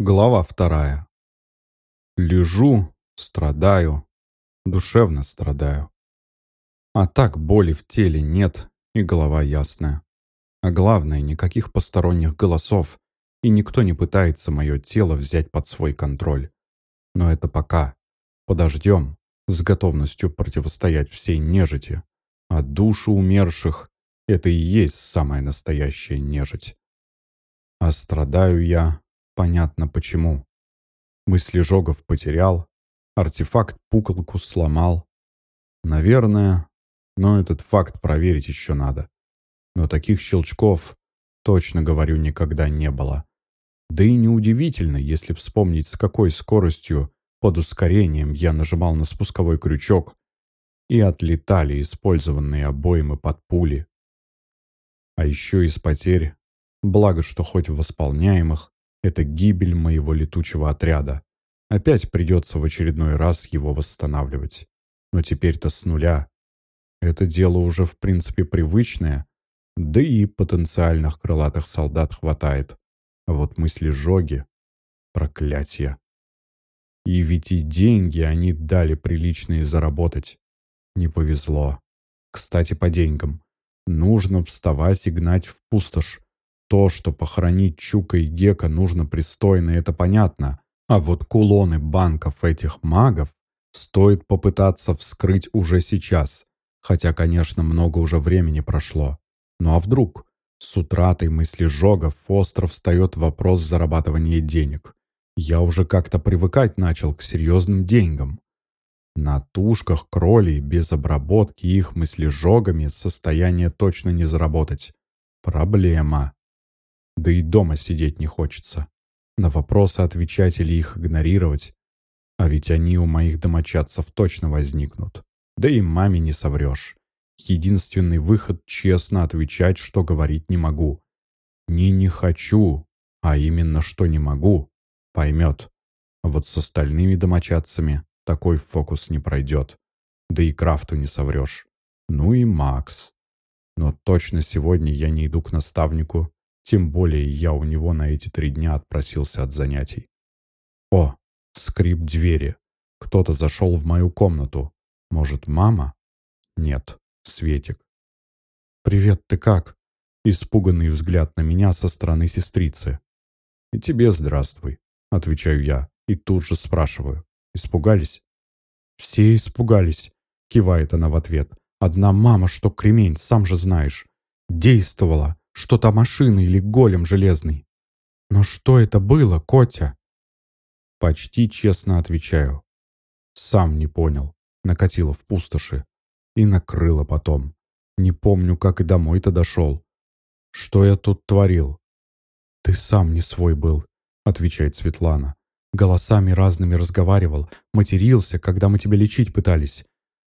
Глава вторая. Лежу, страдаю, душевно страдаю. А так боли в теле нет, и голова ясная. А главное, никаких посторонних голосов, и никто не пытается мое тело взять под свой контроль. Но это пока. Подождем, с готовностью противостоять всей нежити. А душу умерших — это и есть самая настоящая нежить. А страдаю я, понятно почему. Мысли Жогов потерял, артефакт пуколку сломал. Наверное, но этот факт проверить еще надо. Но таких щелчков, точно говорю, никогда не было. Да и неудивительно, если вспомнить, с какой скоростью под ускорением я нажимал на спусковой крючок и отлетали использованные обоймы под пули. А еще из потерь, благо что хоть в восполняемых, это гибель моего летучего отряда. Опять придется в очередной раз его восстанавливать. Но теперь-то с нуля. Это дело уже в принципе привычное, да и потенциальных крылатых солдат хватает. А вот мысли Жоги — проклятие. И ведь и деньги они дали приличные заработать. Не повезло. Кстати, по деньгам. Нужно вставать и гнать в пустошь. То, что похоронить Чука и Гека нужно пристойно, это понятно. А вот кулоны банков этих магов стоит попытаться вскрыть уже сейчас. Хотя, конечно, много уже времени прошло. Ну а вдруг? С утратой мысли Жога остро встает вопрос зарабатывания денег. Я уже как-то привыкать начал к серьезным деньгам. На тушках кролей без обработки их мыслежогами состояние точно не заработать. Проблема. Да и дома сидеть не хочется. На вопросы отвечать или их игнорировать. А ведь они у моих домочадцев точно возникнут. Да и маме не соврешь. Единственный выход — честно отвечать, что говорить не могу. Не «не хочу», а именно что не могу, поймет. Вот с остальными домочадцами такой фокус не пройдет. Да и Крафту не соврешь. Ну и Макс. Но точно сегодня я не иду к наставнику тем более я у него на эти три дня отпросился от занятий. О, скрип двери. Кто-то зашел в мою комнату. Может, мама? Нет, Светик. «Привет, ты как?» Испуганный взгляд на меня со стороны сестрицы. «И тебе здравствуй», — отвечаю я, и тут же спрашиваю. «Испугались?» «Все испугались», — кивает она в ответ. «Одна мама, что кремень, сам же знаешь. Действовала. Что-то машина или голем железный. Но что это было, Котя? Почти честно отвечаю. Сам не понял. Накатило в пустоши. И накрыло потом. Не помню, как и домой-то дошел. Что я тут творил? Ты сам не свой был, отвечает Светлана. Голосами разными разговаривал, матерился, когда мы тебя лечить пытались.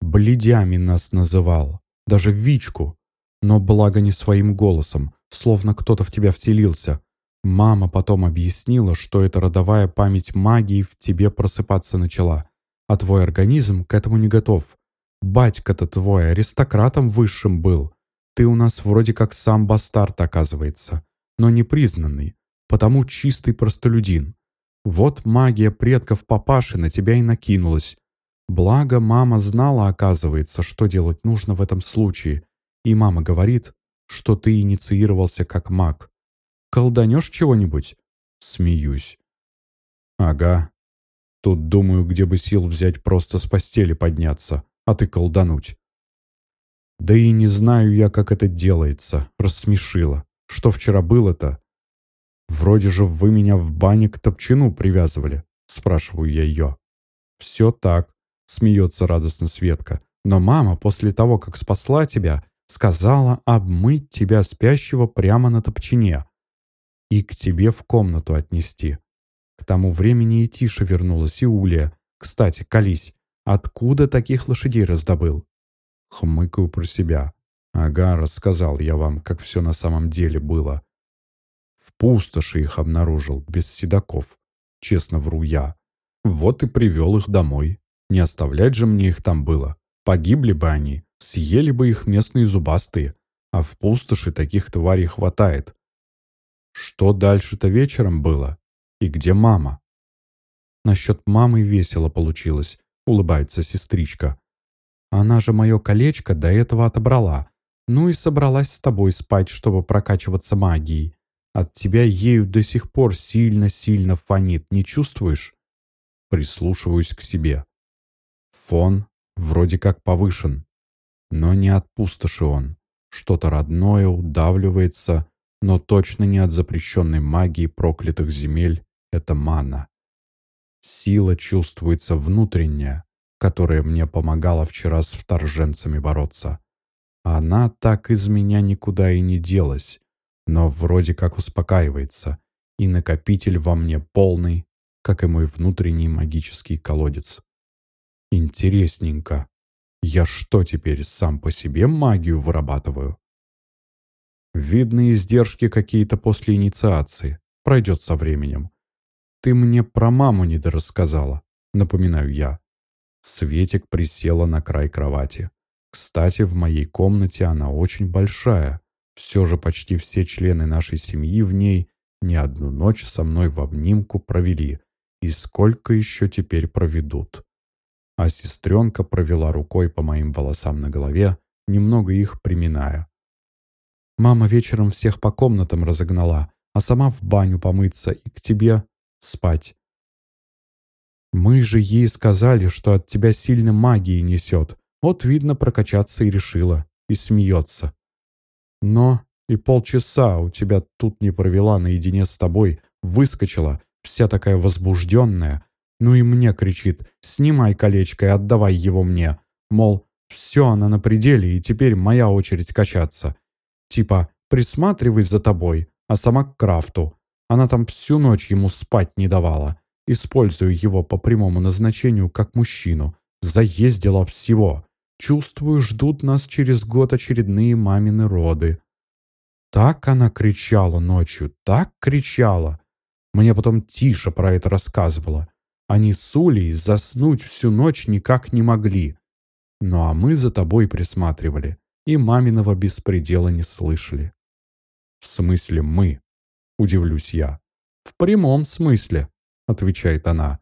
Бледями нас называл, даже Вичку. Но благо не своим голосом, словно кто-то в тебя вселился. Мама потом объяснила, что эта родовая память магии в тебе просыпаться начала, а твой организм к этому не готов. Батька-то твой аристократом высшим был. Ты у нас вроде как сам бастард, оказывается, но не признанный, потому чистый простолюдин. Вот магия предков папаши на тебя и накинулась. Благо, мама знала, оказывается, что делать нужно в этом случае, и мама говорит, что ты инициировался как маг. Колданешь чего-нибудь? Смеюсь. Ага. Тут думаю, где бы сил взять просто с постели подняться, а ты колдануть. Да и не знаю я, как это делается. Рассмешила. Что вчера было-то? Вроде же вы меня в бане к топчину привязывали, спрашиваю я ее. Все так, смеется радостно Светка. Но мама после того, как спасла тебя, сказала обмыть тебя спящего прямо на топчине и к тебе в комнату отнести. К тому времени и Тиша вернулась, и. Кстати, колись, откуда таких лошадей раздобыл? Хмыкаю про себя. Ага, рассказал я вам, как все на самом деле было. В пустоши их обнаружил, без седаков. Честно вру я. Вот и привел их домой. Не оставлять же мне их там было. Погибли бы они, Съели бы их местные зубастые, а в пустоши таких тварей хватает. Что дальше-то вечером было? И где мама?» «Насчет мамы весело получилось», — улыбается сестричка. «Она же мое колечко до этого отобрала. Ну и собралась с тобой спать, чтобы прокачиваться магией. От тебя ею до сих пор сильно-сильно фонит, не чувствуешь?» Прислушиваюсь к себе. Фон вроде как повышен, но не от пустоши он. Что-то родное удавливается, но точно не от запрещенной магии проклятых земель. Это мана. Сила чувствуется внутренняя, которая мне помогала вчера с вторженцами бороться. Она так из меня никуда и не делась, но вроде как успокаивается, и накопитель во мне полный, как и мой внутренний магический колодец. Интересненько. Я что теперь сам по себе магию вырабатываю? Видны издержки какие-то после инициации. Пройдет со временем. Ты мне про маму не дорассказала, напоминаю я. Светик присела на край кровати. Кстати, в моей комнате она очень большая. Все же почти все члены нашей семьи в ней не одну ночь со мной в обнимку провели. И сколько еще теперь проведут? А сестренка провела рукой по моим волосам на голове, немного их приминая. Мама вечером всех по комнатам разогнала, а сама в баню помыться и к тебе спать. Мы же ей сказали, что от тебя сильно магии несет. Вот, видно, прокачаться и решила. И смеется. Но и полчаса у тебя тут не провела наедине с тобой. Выскочила, вся такая возбужденная. Ну и мне кричит, снимай колечко и отдавай его мне. Мол, все она на пределе, и теперь моя очередь качаться. Типа, присматривай за тобой, а сама к крафту. Она там всю ночь ему спать не давала. Использую его по прямому назначению как мужчину. Заездила всего. Чувствую, ждут нас через год очередные мамины роды. Так она кричала ночью, так кричала. Мне потом Тиша про это рассказывала. Они с Улей заснуть всю ночь никак не могли. Ну а мы за тобой присматривали и маминого беспредела не слышали. «В смысле мы?» — удивлюсь я. «В прямом смысле», — отвечает она.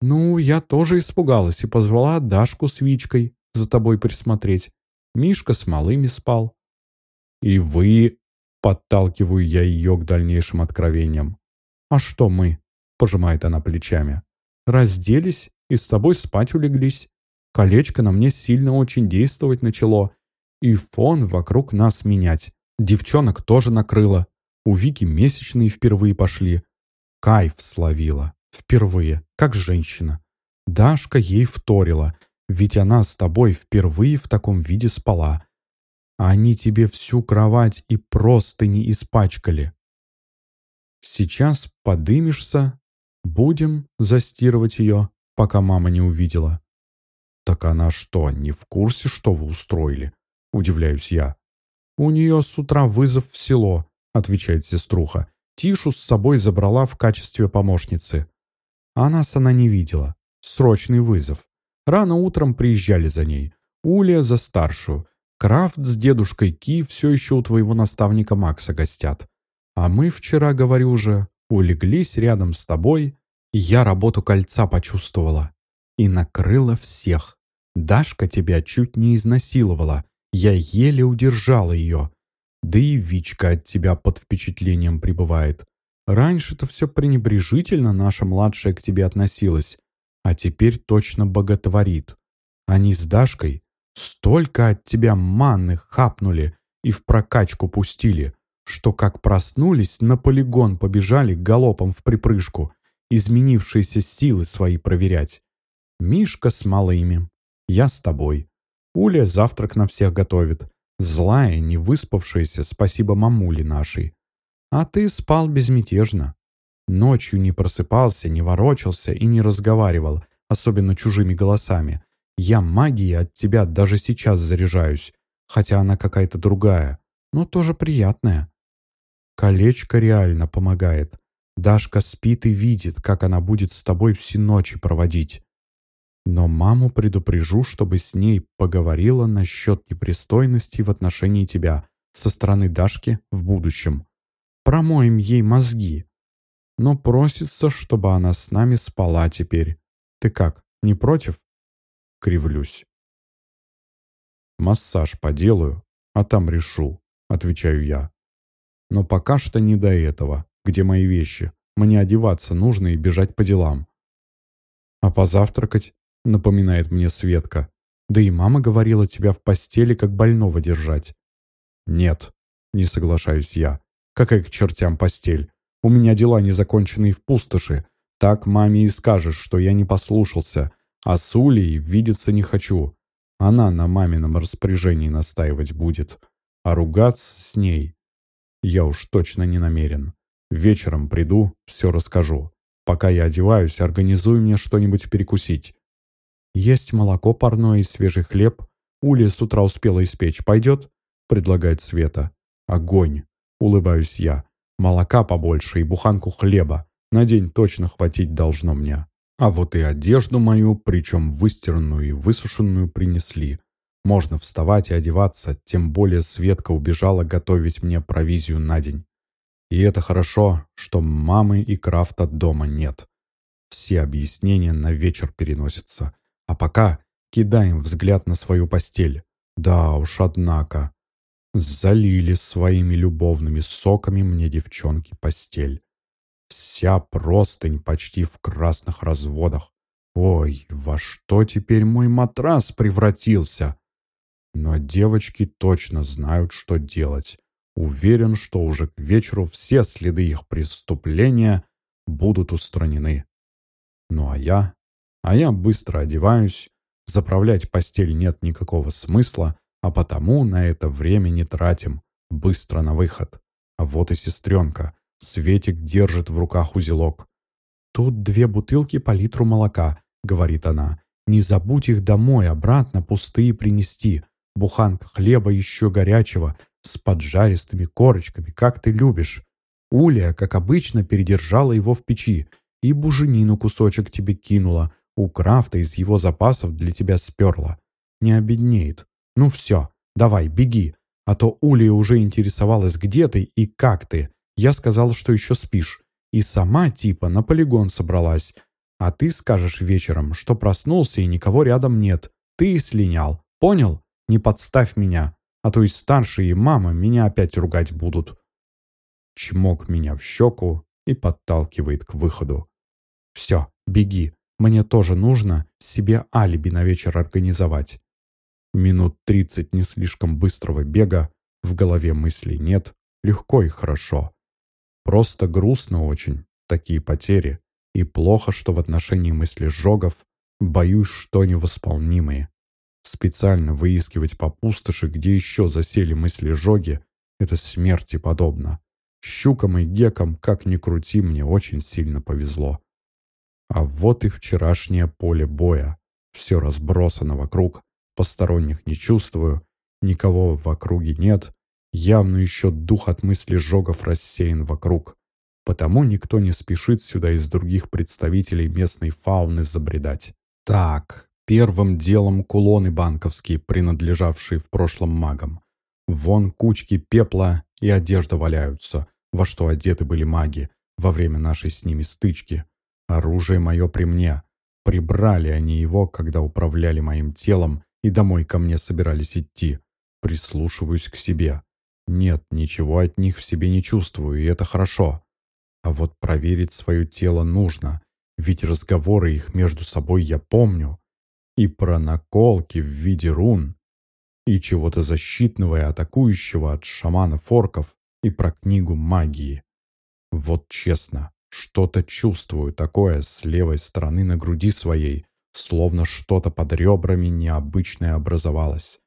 «Ну, я тоже испугалась и позвала Дашку с Вичкой за тобой присмотреть. Мишка с малыми спал». «И вы...» — подталкиваю я ее к дальнейшим откровениям. «А что мы?» — пожимает она плечами. «Разделись и с тобой спать улеглись. Колечко на мне сильно очень действовать начало, и фон вокруг нас менять. Девчонок тоже накрыло. У Вики месячные впервые пошли. Кайф словила. Впервые, как женщина. Дашка ей вторила, ведь она с тобой впервые в таком виде спала. Они тебе всю кровать и просто не испачкали. Сейчас подымешься, будем застирывать ее, пока мама не увидела. Так она что, не в курсе, что вы устроили? Удивляюсь я. «У нее с утра вызов в село», — отвечает сеструха. Тишу с собой забрала в качестве помощницы. А нас она не видела. Срочный вызов. Рано утром приезжали за ней. Уля за старшую. Крафт с дедушкой Ки все еще у твоего наставника Макса гостят. А мы вчера, говорю же, улеглись рядом с тобой. И я работу кольца почувствовала. И накрыла всех. Дашка тебя чуть не изнасиловала. Я еле удержала ее. Да и Вичка от тебя под впечатлением пребывает. Раньше-то все пренебрежительно наша младшая к тебе относилась, а теперь точно боготворит. Они с Дашкой столько от тебя манны хапнули и в прокачку пустили, что как проснулись, на полигон побежали галопом в припрыжку, изменившиеся силы свои проверять. Мишка с малыми, я с тобой. Уля завтрак на всех готовит. Злая, не выспавшаяся, спасибо мамуле нашей. А ты спал безмятежно. Ночью не просыпался, не ворочался и не разговаривал, особенно чужими голосами. Я магией от тебя даже сейчас заряжаюсь, хотя она какая-то другая, но тоже приятная. Колечко реально помогает. Дашка спит и видит, как она будет с тобой все ночи проводить. Но маму предупрежу, чтобы с ней поговорила насчет непристойностей в отношении тебя со стороны Дашки в будущем. Промоем ей мозги. но просится, чтобы она с нами спала теперь. Ты как, не против?» Кривлюсь. «Массаж поделаю, а там решу», — отвечаю я. «Но пока что не до этого. Где мои вещи? Мне одеваться нужно и бежать по делам». «А позавтракать?» — напоминает мне Светка. «Да и мама говорила тебя в постели, как больного держать». «Нет», — не соглашаюсь я. «Какая к чертям постель? У меня дела незаконченные в пустоши. Так маме и скажешь, что я не послушался. А с Улей видеться не хочу. Она на мамином распоряжении настаивать будет. А ругаться с ней я уж точно не намерен. Вечером приду, все расскажу. Пока я одеваюсь, организуй мне что-нибудь перекусить. Есть молоко парное и свежий хлеб. Уля с утра успела испечь. Пойдет? Предлагает Света. Огонь. Улыбаюсь я. Молока побольше и буханку хлеба. На день точно хватить должно мне. А вот и одежду мою, причем выстиранную и высушенную, принесли. Можно вставать и одеваться, тем более Светка убежала готовить мне провизию на день. И это хорошо, что мамы и Крафта дома нет. Все объяснения на вечер переносятся. А пока кидаем взгляд на свою постель. Да уж, однако. Залили своими любовными соками мне девчонки постель. Вся простынь почти в красных разводах. Ой, во что теперь мой матрас превратился? Но девочки точно знают, что делать. Уверен, что уже к вечеру все следы их преступления будут устранены. Ну а я? А я быстро одеваюсь. Заправлять постель нет никакого смысла, а потому на это время не тратим. Быстро на выход. А вот и сестренка. Светик держит в руках узелок. «Тут две бутылки по литру молока», — говорит она. «Не забудь их домой обратно пустые принести. Буханка хлеба еще горячего, с поджаристыми корочками, как ты любишь. Уля, как обычно, передержала его в печи и буженину кусочек тебе кинула. У Крафта из его запасов для тебя сперла. Не обеднеет. Ну все, давай, беги. А то Уля уже интересовалась, где ты и как ты. Я сказала, что еще спишь. И сама типа на полигон собралась. А ты скажешь вечером, что проснулся и никого рядом нет. Ты и слинял. Понял? Не подставь меня. А то и старшие, и мама меня опять ругать будут. Чмок меня в щеку и подталкивает к выходу. Все, беги. Мне тоже нужно себе алиби на вечер организовать. Минут тридцать не слишком быстрого бега, в голове мыслей нет, легко и хорошо. Просто грустно очень, такие потери. И плохо, что в отношении мысли Жогов боюсь, что невосполнимые. Специально выискивать по пустоши, где еще засели мысли Жоги, это смерти подобно. Щукам и гекам, как ни крути, мне очень сильно повезло. А вот и вчерашнее поле боя. Все разбросано вокруг, посторонних не чувствую, никого в округе нет, Явно еще дух от мысли Жогов рассеян вокруг. Потому никто не спешит сюда из других представителей местной фауны забредать. Так, первым делом кулоны банковские, принадлежавшие в прошлом магам. Вон кучки пепла и одежда валяются, во что одеты были маги во время нашей с ними стычки. Оружие мое при мне. Прибрали они его, когда управляли моим телом и домой ко мне собирались идти. Прислушиваюсь к себе. Нет, ничего от них в себе не чувствую, и это хорошо. А вот проверить свое тело нужно, ведь разговоры их между собой я помню. И про наколки в виде рун, и чего-то защитного и атакующего от шамана-форков, и про книгу магии. Вот честно, что-то чувствую такое с левой стороны на груди своей, словно что-то под ребрами необычное образовалось.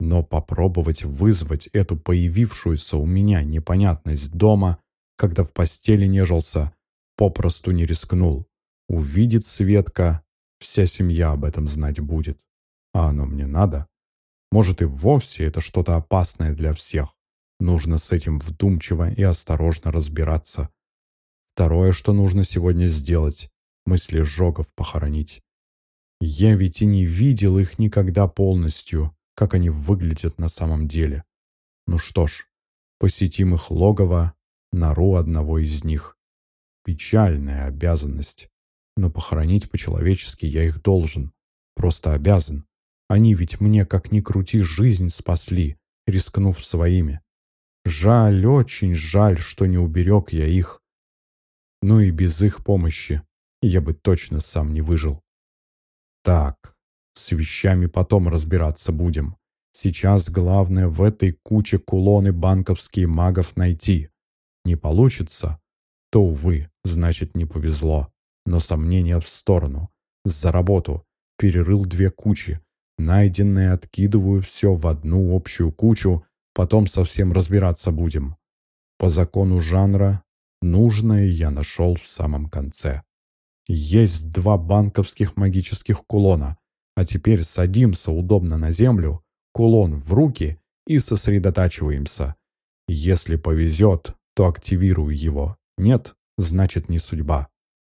Но попробовать вызвать эту появившуюся у меня непонятность дома, когда в постели нежился, попросту не рискнул. Увидит Светка, вся семья об этом знать будет. А оно мне надо? Может и вовсе это что-то опасное для всех. Нужно с этим вдумчиво и осторожно разбираться. Второе, что нужно сегодня сделать, мысли Жогов похоронить. Я ведь и не видел их никогда полностью, как они выглядят на самом деле. Ну что ж, посетим их логово, нору одного из них. Печальная обязанность. Но похоронить по-человечески я их должен. Просто обязан. Они ведь мне, как ни крути, жизнь спасли, рискнув своими. Жаль, очень жаль, что не уберег я их. Ну и без их помощи я бы точно сам не выжил. Так, с вещами потом разбираться будем. Сейчас главное в этой куче кулоны банковские магов найти. Не получится, то, увы, значит не повезло. Но сомнения в сторону. За работу. Перерыл две кучи. Найденное откидываю все в одну общую кучу, потом совсем разбираться будем. По закону жанра, нужное я нашел в самом конце. Есть два банковских магических кулона, а теперь садимся удобно на землю, кулон в руки и сосредотачиваемся. Если повезет, то активирую его. Нет, значит не судьба.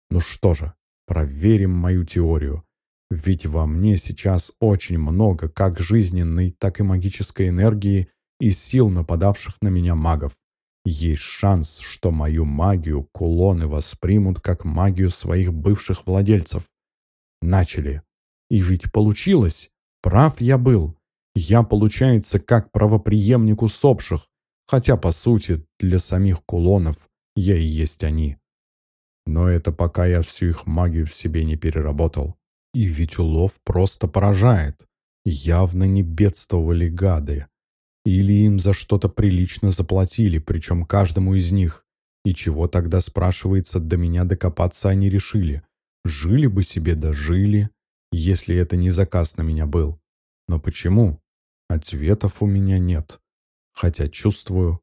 Ну что же, проверим мою теорию. Ведь во мне сейчас очень много как жизненной, так и магической энергии и сил нападавших на меня магов. Есть шанс, что мою магию кулоны воспримут как магию своих бывших владельцев. Начали. И ведь получилось. Прав я был. Я, получается, как правоприемник усопших, хотя, по сути, для самих кулонов я и есть они. Но это пока я всю их магию в себе не переработал. И ведь улов просто поражает. Явно не бедствовали гады. Или им за что-то прилично заплатили, причем каждому из них. И чего тогда, спрашивается, до меня докопаться они решили? Жили бы себе, да если это не заказ на меня был. Но почему? Ответов у меня нет. Хотя чувствую,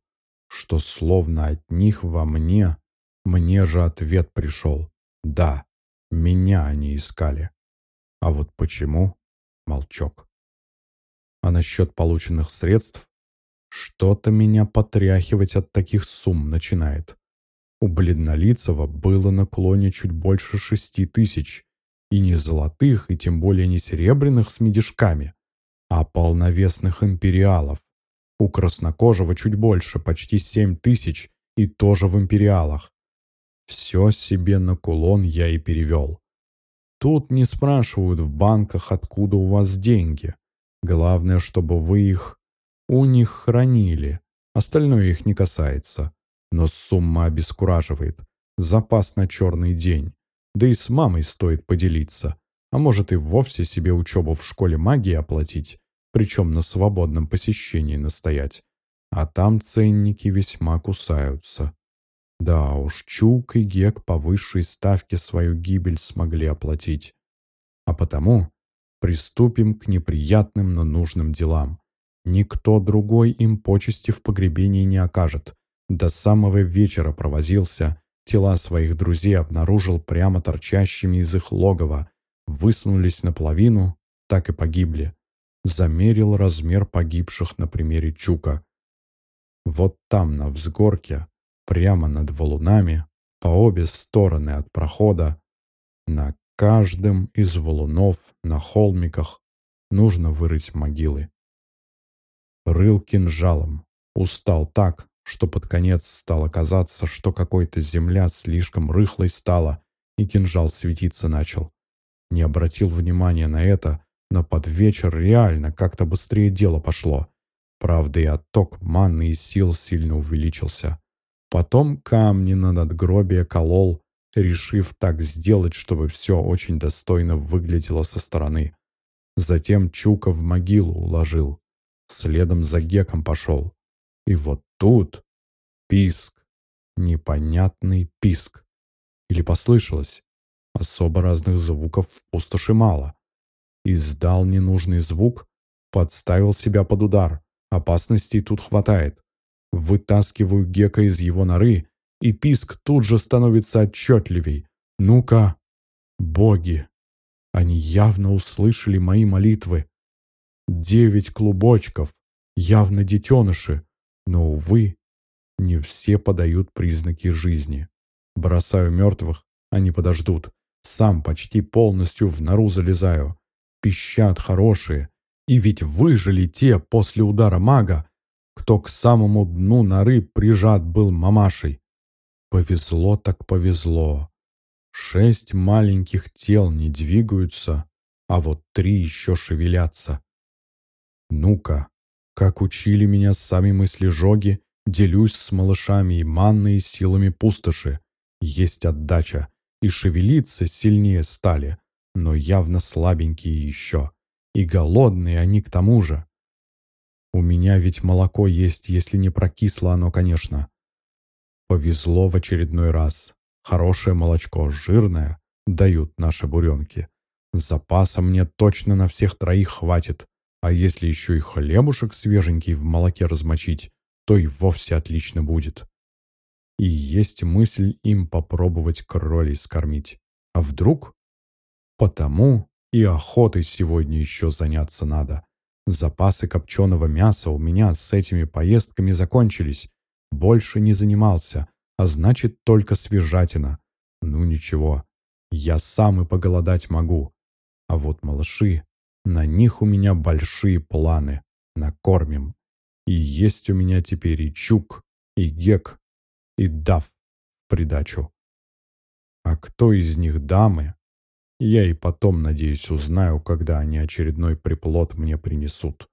что словно от них во мне, мне же ответ пришел. Да, меня они искали. А вот почему? Молчок. А насчет полученных средств что-то меня потряхивать от таких сумм начинает. У Бледнолицего было на клоне чуть больше шести тысяч. И не золотых, и тем более не серебряных с медишками, а полновесных империалов. У Краснокожего чуть больше, почти семь тысяч, и тоже в империалах. Все себе на кулон я и перевел. Тут не спрашивают в банках, откуда у вас деньги. Главное, чтобы вы их у них хранили. Остальное их не касается. Но сумма обескураживает. Запас на черный день. Да и с мамой стоит поделиться. А может и вовсе себе учебу в школе магии оплатить, причем на свободном посещении настоять. А там ценники весьма кусаются. Да уж, Чук и Гек по высшей ставке свою гибель смогли оплатить. А потому приступим к неприятным, но нужным делам. Никто другой им почести в погребении не окажет. До самого вечера провозился, тела своих друзей обнаружил прямо торчащими из их логова, высунулись наполовину, так и погибли. Замерил размер погибших на примере Чука. Вот там, на взгорке, прямо над валунами, по обе стороны от прохода, на каждом из валунов на холмиках нужно вырыть могилы рыл кинжалом. Устал так, что под конец стало казаться, что какой-то земля слишком рыхлой стала, и кинжал светиться начал. Не обратил внимания на это, но под вечер реально как-то быстрее дело пошло. Правда, и отток манны и сил сильно увеличился. Потом камни на надгробие колол, решив так сделать, чтобы все очень достойно выглядело со стороны. Затем Чука в могилу уложил. Следом за Геком пошел. И вот тут писк. Непонятный писк. Или послышалось. Особо разных звуков в пустоши мало. Издал ненужный звук, подставил себя под удар. Опасностей тут хватает. Вытаскиваю Гека из его норы, и писк тут же становится отчетливей. Ну-ка, боги! Они явно услышали мои молитвы. Девять клубочков, явно детеныши, но, увы, не все подают признаки жизни. Бросаю мертвых, они подождут. Сам почти полностью в нору залезаю. Пищат хорошие. И ведь выжили те после удара мага, кто к самому дну норы прижат был мамашей. Повезло так повезло. Шесть маленьких тел не двигаются, а вот три еще шевелятся. Ну-ка, как учили меня сами мысли-жоги, делюсь с малышами и манной силами пустоши. Есть отдача, и шевелиться сильнее стали, но явно слабенькие еще. И голодные они к тому же. У меня ведь молоко есть, если не прокисло оно, конечно. Повезло в очередной раз. Хорошее молочко, жирное, дают наши буренки. Запаса мне точно на всех троих хватит. А если еще и хлебушек свеженький в молоке размочить, то и вовсе отлично будет. И есть мысль им попробовать кролей скормить. А вдруг? Потому и охотой сегодня еще заняться надо. Запасы копченого мяса у меня с этими поездками закончились. Больше не занимался, а значит только свежатина. Ну ничего, я сам и поголодать могу. А вот малыши на них у меня большие планы. Накормим. И есть у меня теперь и Чук, и Гек, и Дав придачу. А кто из них дамы, я и потом, надеюсь, узнаю, когда они очередной приплод мне принесут.